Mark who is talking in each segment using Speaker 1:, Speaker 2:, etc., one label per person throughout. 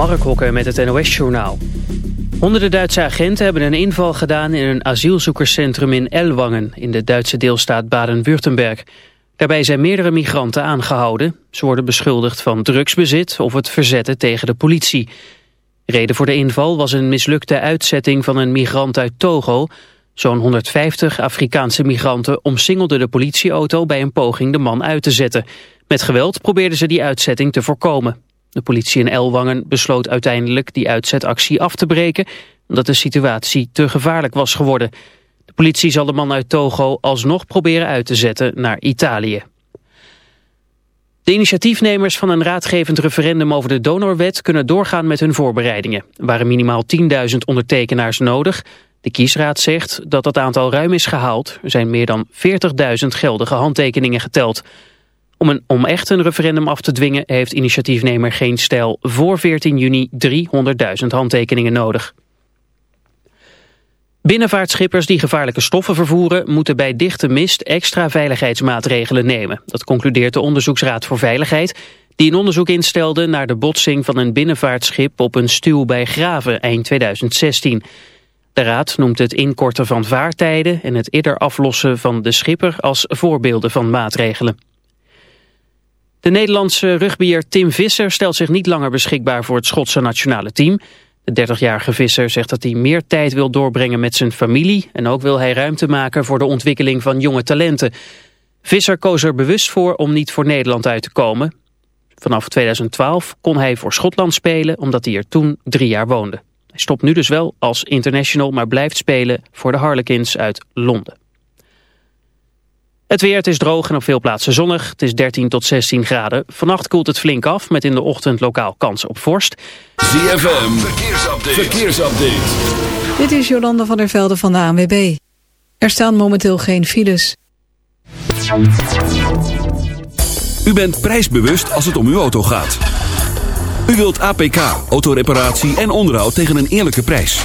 Speaker 1: Mark Hokker met het NOS-journaal. Honderden Duitse agenten hebben een inval gedaan in een asielzoekerscentrum in Elwangen in de Duitse deelstaat Baden-Württemberg. Daarbij zijn meerdere migranten aangehouden. Ze worden beschuldigd van drugsbezit of het verzetten tegen de politie. Reden voor de inval was een mislukte uitzetting van een migrant uit Togo. Zo'n 150 Afrikaanse migranten omsingelden de politieauto bij een poging de man uit te zetten. Met geweld probeerden ze die uitzetting te voorkomen. De politie in Elwangen besloot uiteindelijk die uitzetactie af te breken... omdat de situatie te gevaarlijk was geworden. De politie zal de man uit Togo alsnog proberen uit te zetten naar Italië. De initiatiefnemers van een raadgevend referendum over de donorwet kunnen doorgaan met hun voorbereidingen. Er waren minimaal 10.000 ondertekenaars nodig. De kiesraad zegt dat dat aantal ruim is gehaald. Er zijn meer dan 40.000 geldige handtekeningen geteld. Om, een, om echt een referendum af te dwingen heeft initiatiefnemer Geen Stijl voor 14 juni 300.000 handtekeningen nodig. Binnenvaartschippers die gevaarlijke stoffen vervoeren moeten bij dichte mist extra veiligheidsmaatregelen nemen. Dat concludeert de Onderzoeksraad voor Veiligheid die een onderzoek instelde naar de botsing van een binnenvaartschip op een stuw bij Graven eind 2016. De raad noemt het inkorten van vaartijden en het eerder aflossen van de schipper als voorbeelden van maatregelen. De Nederlandse rugbyer Tim Visser stelt zich niet langer beschikbaar voor het Schotse nationale team. De 30-jarige Visser zegt dat hij meer tijd wil doorbrengen met zijn familie... en ook wil hij ruimte maken voor de ontwikkeling van jonge talenten. Visser koos er bewust voor om niet voor Nederland uit te komen. Vanaf 2012 kon hij voor Schotland spelen omdat hij er toen drie jaar woonde. Hij stopt nu dus wel als international, maar blijft spelen voor de Harlequins uit Londen. Het weer, het is droog en op veel plaatsen zonnig. Het is 13 tot 16 graden. Vannacht koelt het flink af met in de ochtend lokaal kans op vorst.
Speaker 2: ZFM, verkeersupdate. verkeersupdate.
Speaker 3: Dit is Jolanda van der Velde van de ANWB. Er staan momenteel geen files.
Speaker 2: U bent prijsbewust als het om uw auto gaat. U wilt APK, autoreparatie en onderhoud tegen een eerlijke prijs.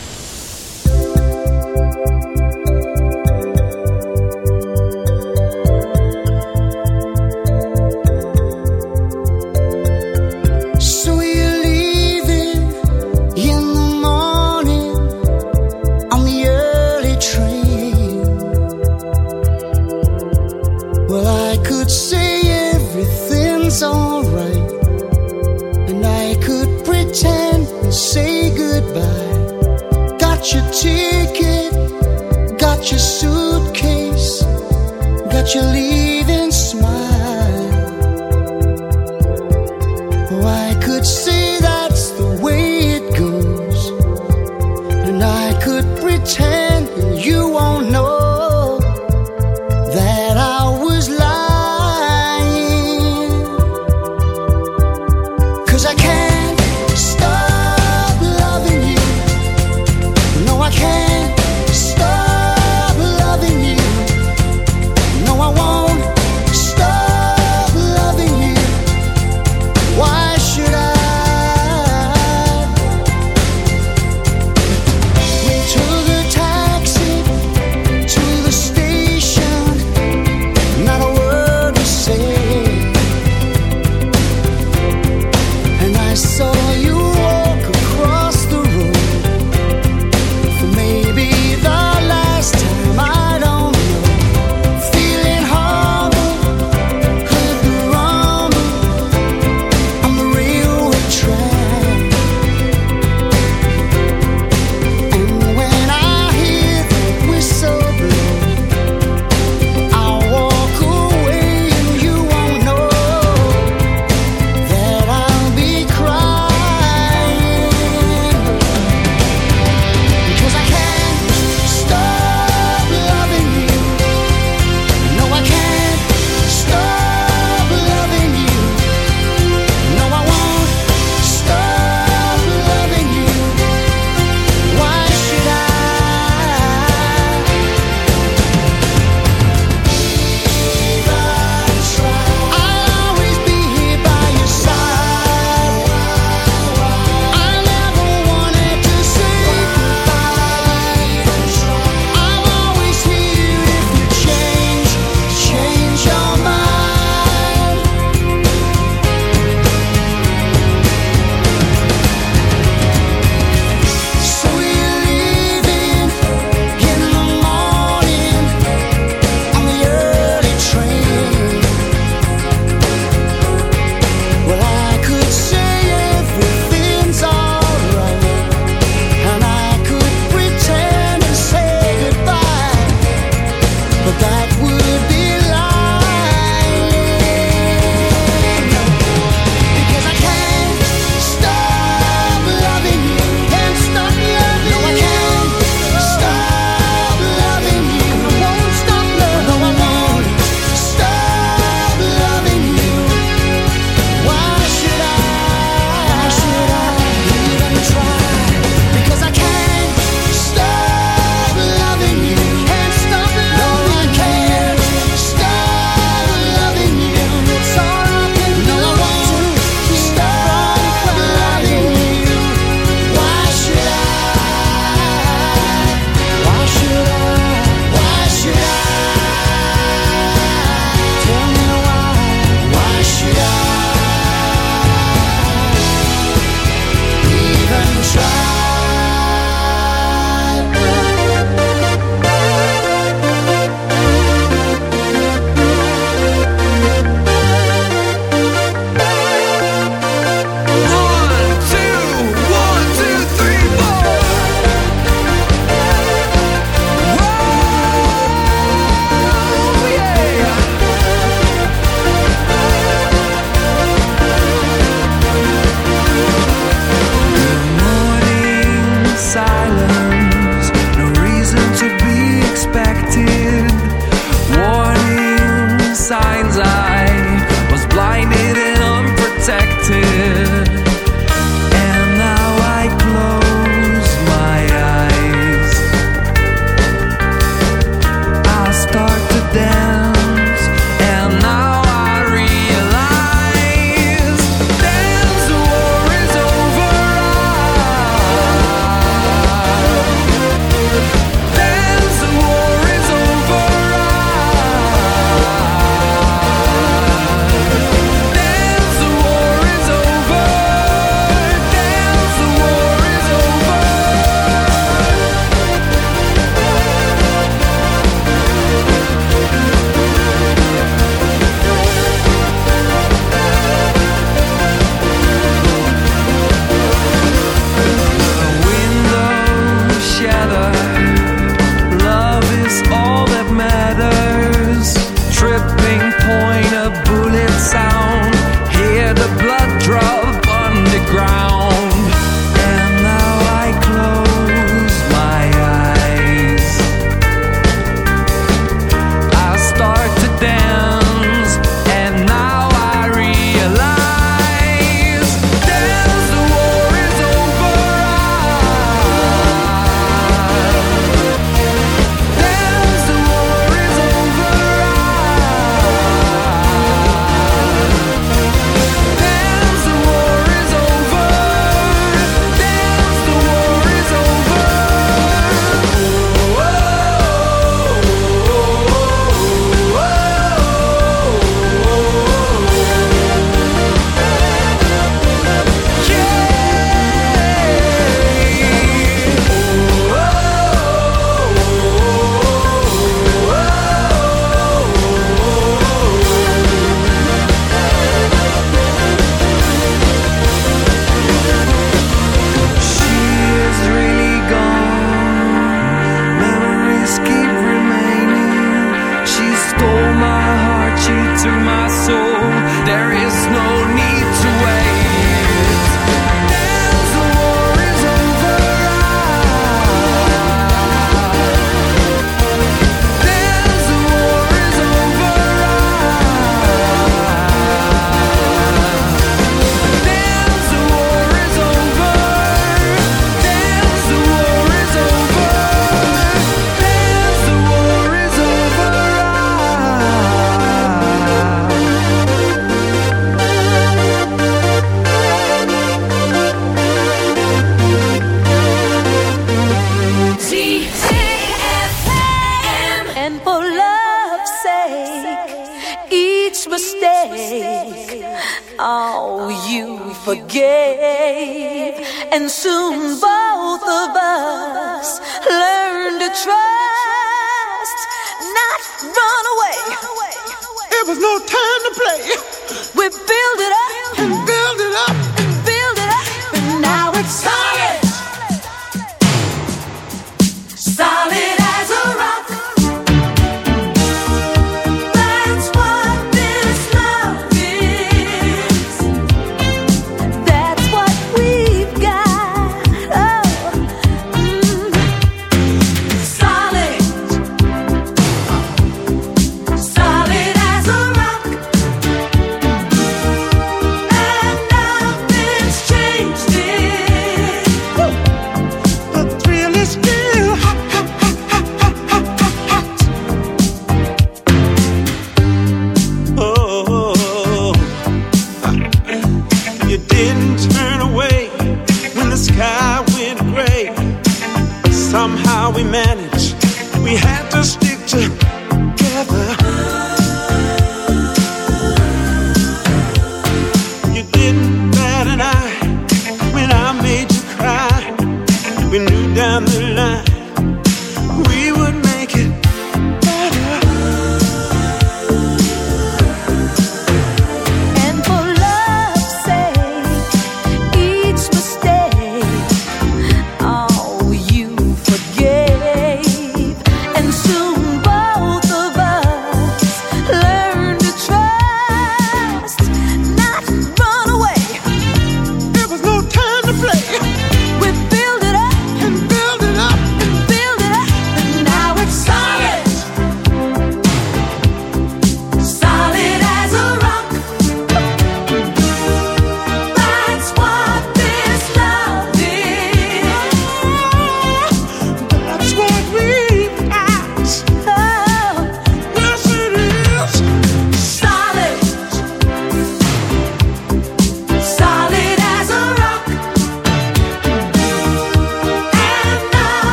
Speaker 4: time, say goodbye.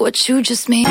Speaker 5: What you just made.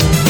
Speaker 6: Het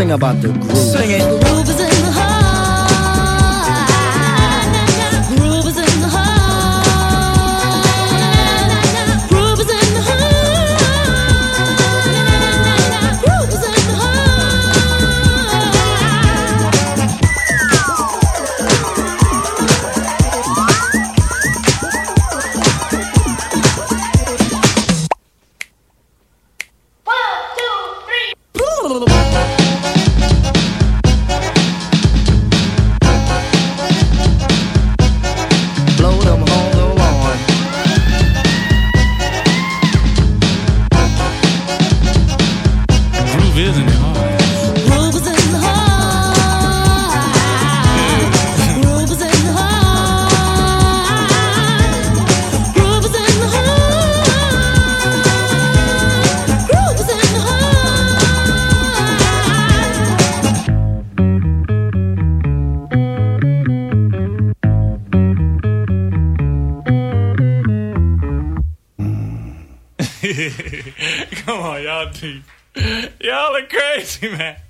Speaker 7: sing
Speaker 8: about the groove.
Speaker 7: Sing it.
Speaker 9: In the heart. In the heart. In the heart. In the heart.
Speaker 10: One, two, three. Amen.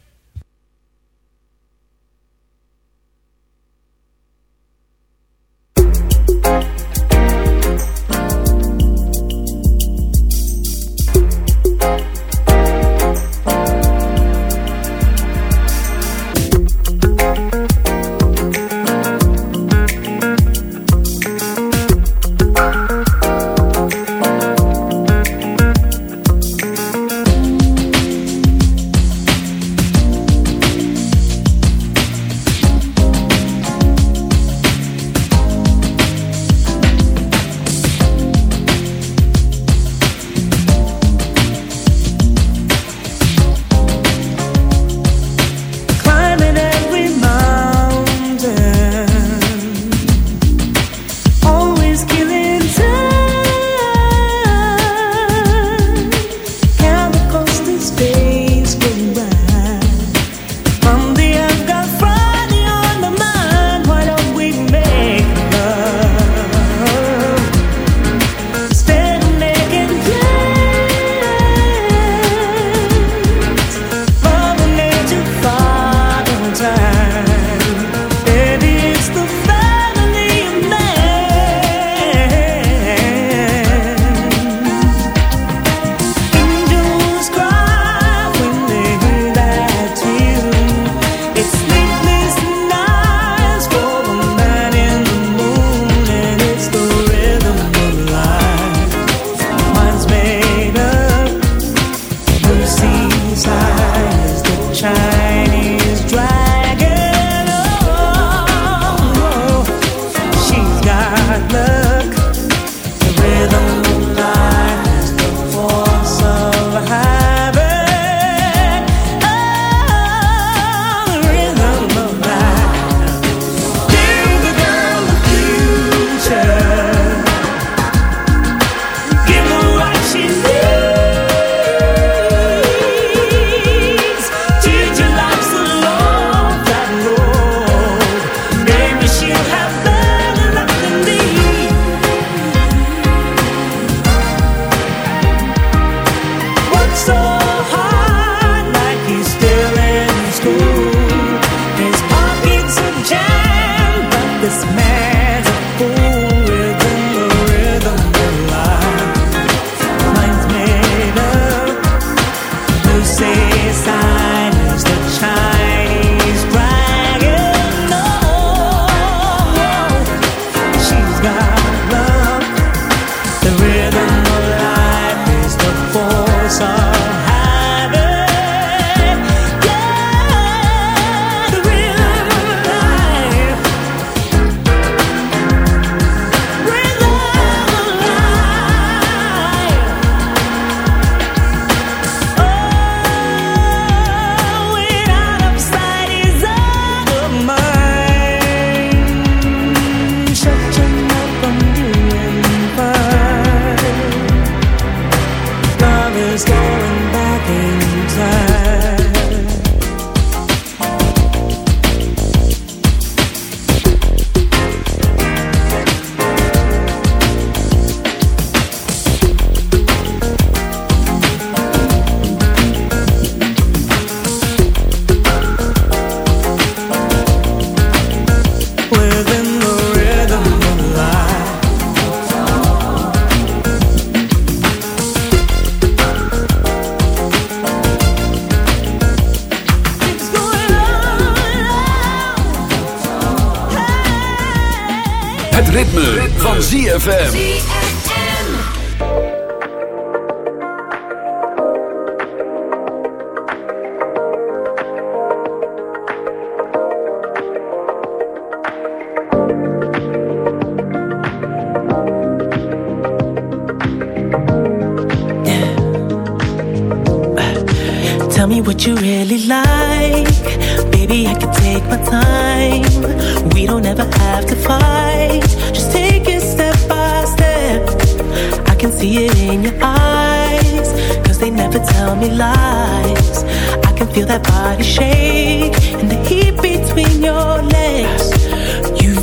Speaker 10: love.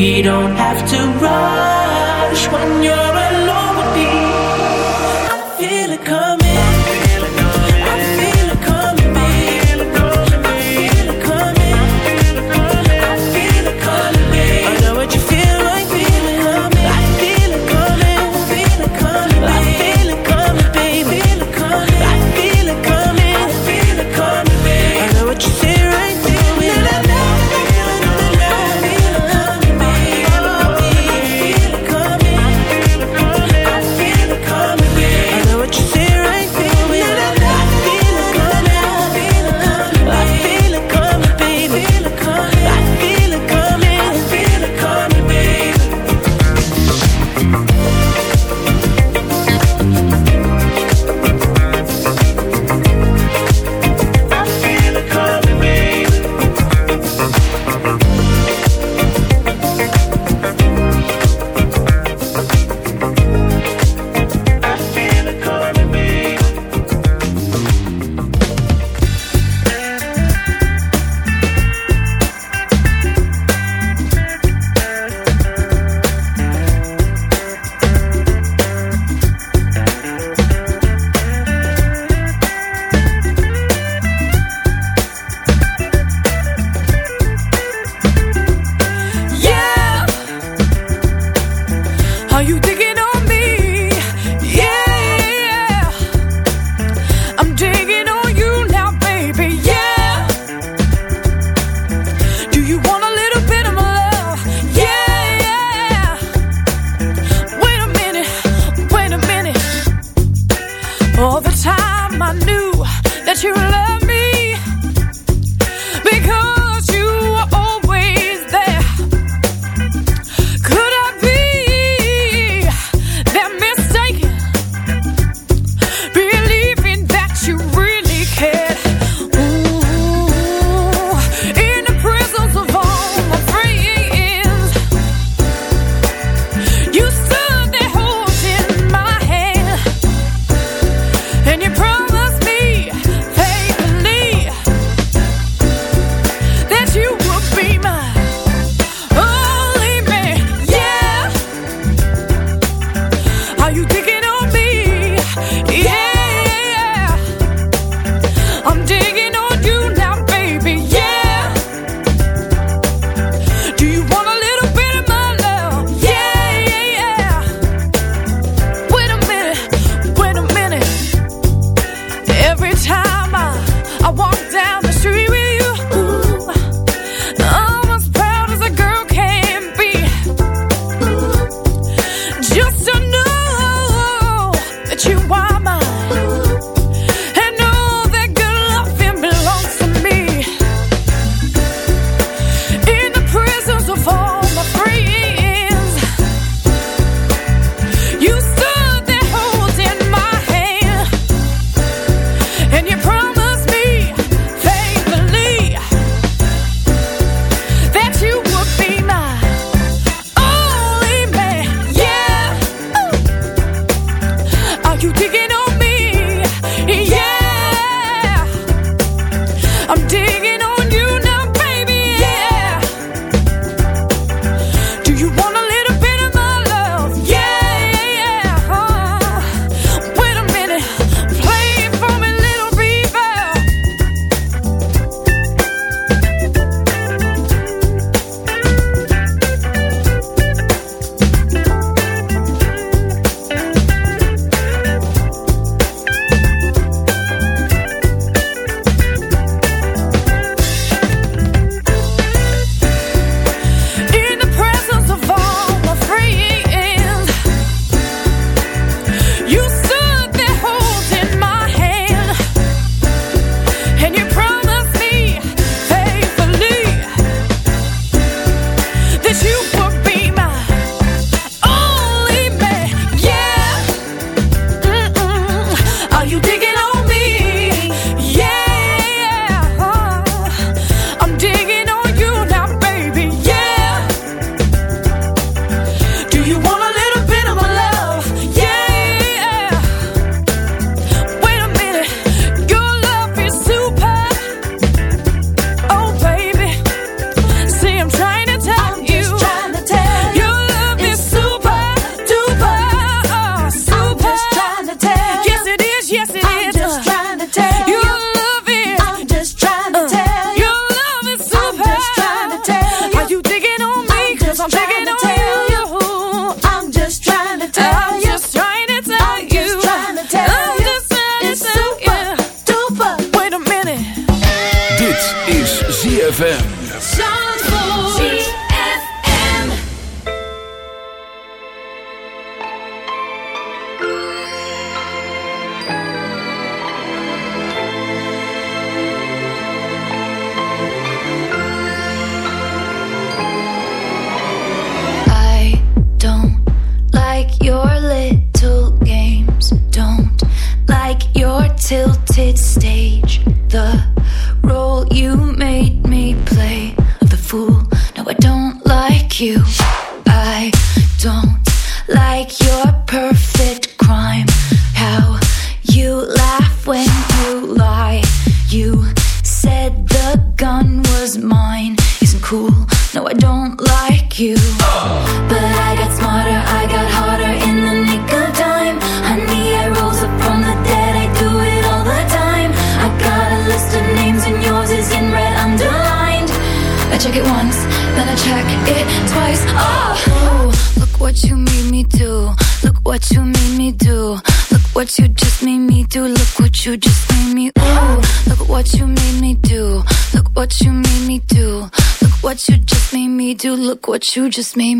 Speaker 10: we don't have you
Speaker 11: just
Speaker 5: made me